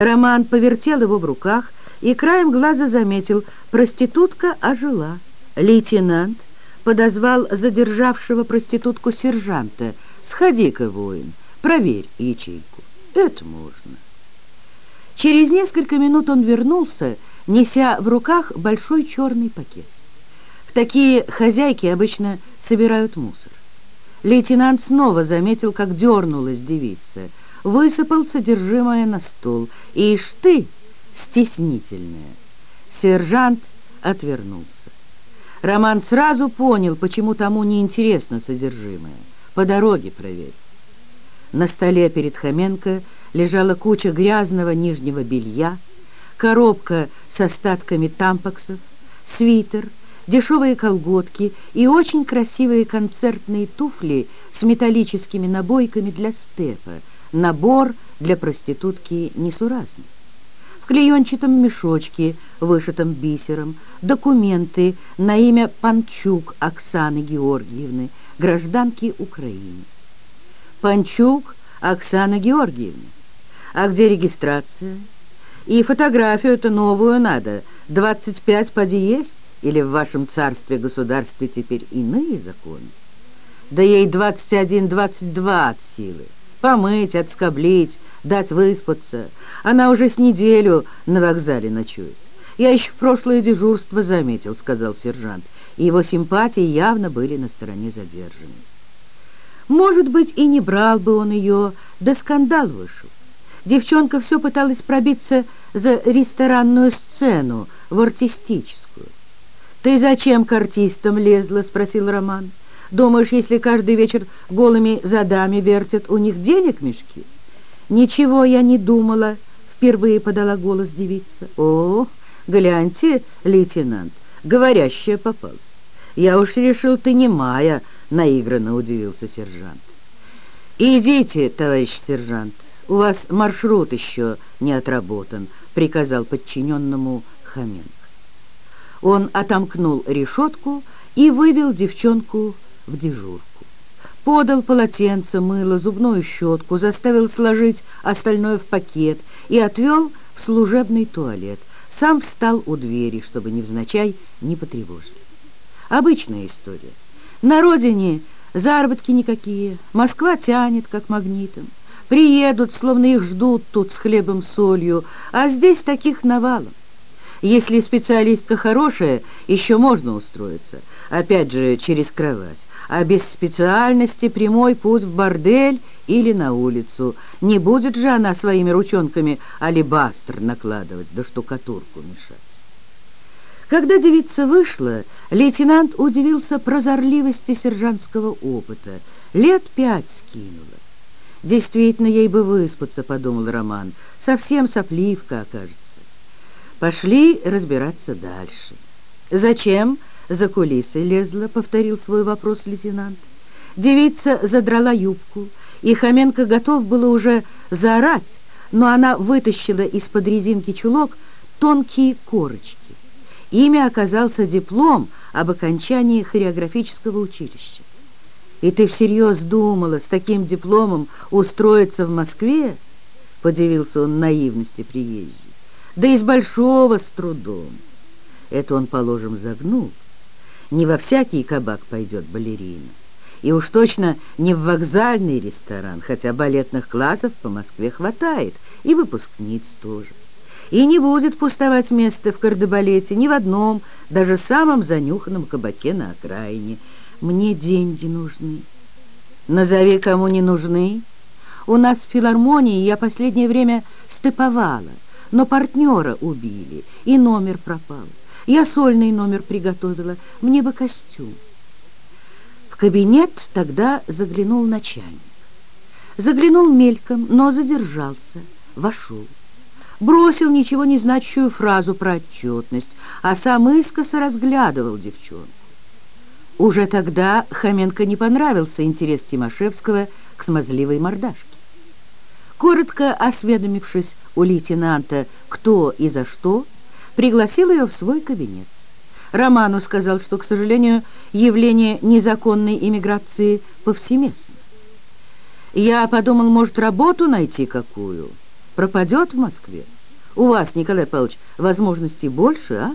Роман повертел его в руках и краем глаза заметил, проститутка ожила. Лейтенант подозвал задержавшего проститутку сержанта. «Сходи-ка, воин, проверь ячейку. Это можно». Через несколько минут он вернулся, неся в руках большой черный пакет. В такие хозяйки обычно собирают мусор. Лейтенант снова заметил, как дернулась девица — высыпал содержимое на стол. «Ишь ты, стеснительная!» Сержант отвернулся. Роман сразу понял, почему тому неинтересно содержимое. По дороге проверь. На столе перед Хоменко лежала куча грязного нижнего белья, коробка с остатками тампаксов, свитер, дешевые колготки и очень красивые концертные туфли с металлическими набойками для степа, набор для проститутки несуразный. В клеенчатом мешочке, вышитом бисером, документы на имя Панчук Оксаны Георгиевны, гражданки Украины. Панчук Оксана Георгиевна. А где регистрация? И фотографию-то новую надо. 25 поди есть? Или в вашем царстве-государстве теперь иные законы? Да ей 21-22 от силы помыть, отскоблить, дать выспаться. Она уже с неделю на вокзале ночует. Я еще в прошлое дежурство заметил, сказал сержант, и его симпатии явно были на стороне задержанной. Может быть, и не брал бы он ее, да скандал вышел. Девчонка все пыталась пробиться за ресторанную сцену, в артистическую. «Ты зачем к артистам лезла?» — спросил Роман. Думаешь, если каждый вечер голыми задами вертят, у них денег мешки? Ничего я не думала, впервые подала голос девица. О, гляньте, лейтенант, говорящая попалась. Я уж решил, ты не моя, наигранно удивился сержант. Идите, товарищ сержант, у вас маршрут еще не отработан, приказал подчиненному Хоменко. Он отомкнул решетку и вывел девчонку в дежурку. Подал полотенце, мыло, зубную щетку, заставил сложить остальное в пакет и отвел в служебный туалет. Сам встал у двери, чтобы невзначай не потревожили. Обычная история. На родине заработки никакие, Москва тянет, как магнитом. Приедут, словно их ждут тут с хлебом солью, а здесь таких навалом. Если специалистка хорошая, еще можно устроиться, опять же через кровать а без специальности прямой путь в бордель или на улицу. Не будет же она своими ручонками алебастр накладывать, да штукатурку мешать. Когда девица вышла, лейтенант удивился прозорливости сержантского опыта. Лет пять скинула. Действительно, ей бы выспаться, подумал Роман. Совсем сопливка окажется. Пошли разбираться дальше. Зачем за кулисы лезла, повторил свой вопрос лейтенант. Девица задрала юбку, и Хоменко готов было уже заорать, но она вытащила из-под резинки чулок тонкие корочки. Ими оказался диплом об окончании хореографического училища. «И ты всерьез думала с таким дипломом устроиться в Москве?» — подивился он наивности приезжей. «Да из большого с трудом». Это он, положим, загнул. Не во всякий кабак пойдет балерина. И уж точно не в вокзальный ресторан, хотя балетных классов по Москве хватает, и выпускниц тоже. И не будет пустовать место в кардебалете ни в одном, даже самом занюханном кабаке на окраине. Мне деньги нужны. Назови, кому не нужны. У нас в филармонии я последнее время стыповала, но партнера убили, и номер пропал. Я сольный номер приготовила, мне бы костюм. В кабинет тогда заглянул начальник. Заглянул мельком, но задержался, вошел. Бросил ничего не значащую фразу про отчетность, а сам искоса разглядывал девчонку. Уже тогда Хоменко не понравился интерес Тимошевского к смазливой мордашке. Коротко осведомившись у лейтенанта, кто и за что, пригласил ее в свой кабинет. Роману сказал, что, к сожалению, явление незаконной иммиграции повсеместно. Я подумал, может, работу найти какую? пропадет в Москве. У вас, Николай Павлович, возможностей больше, а?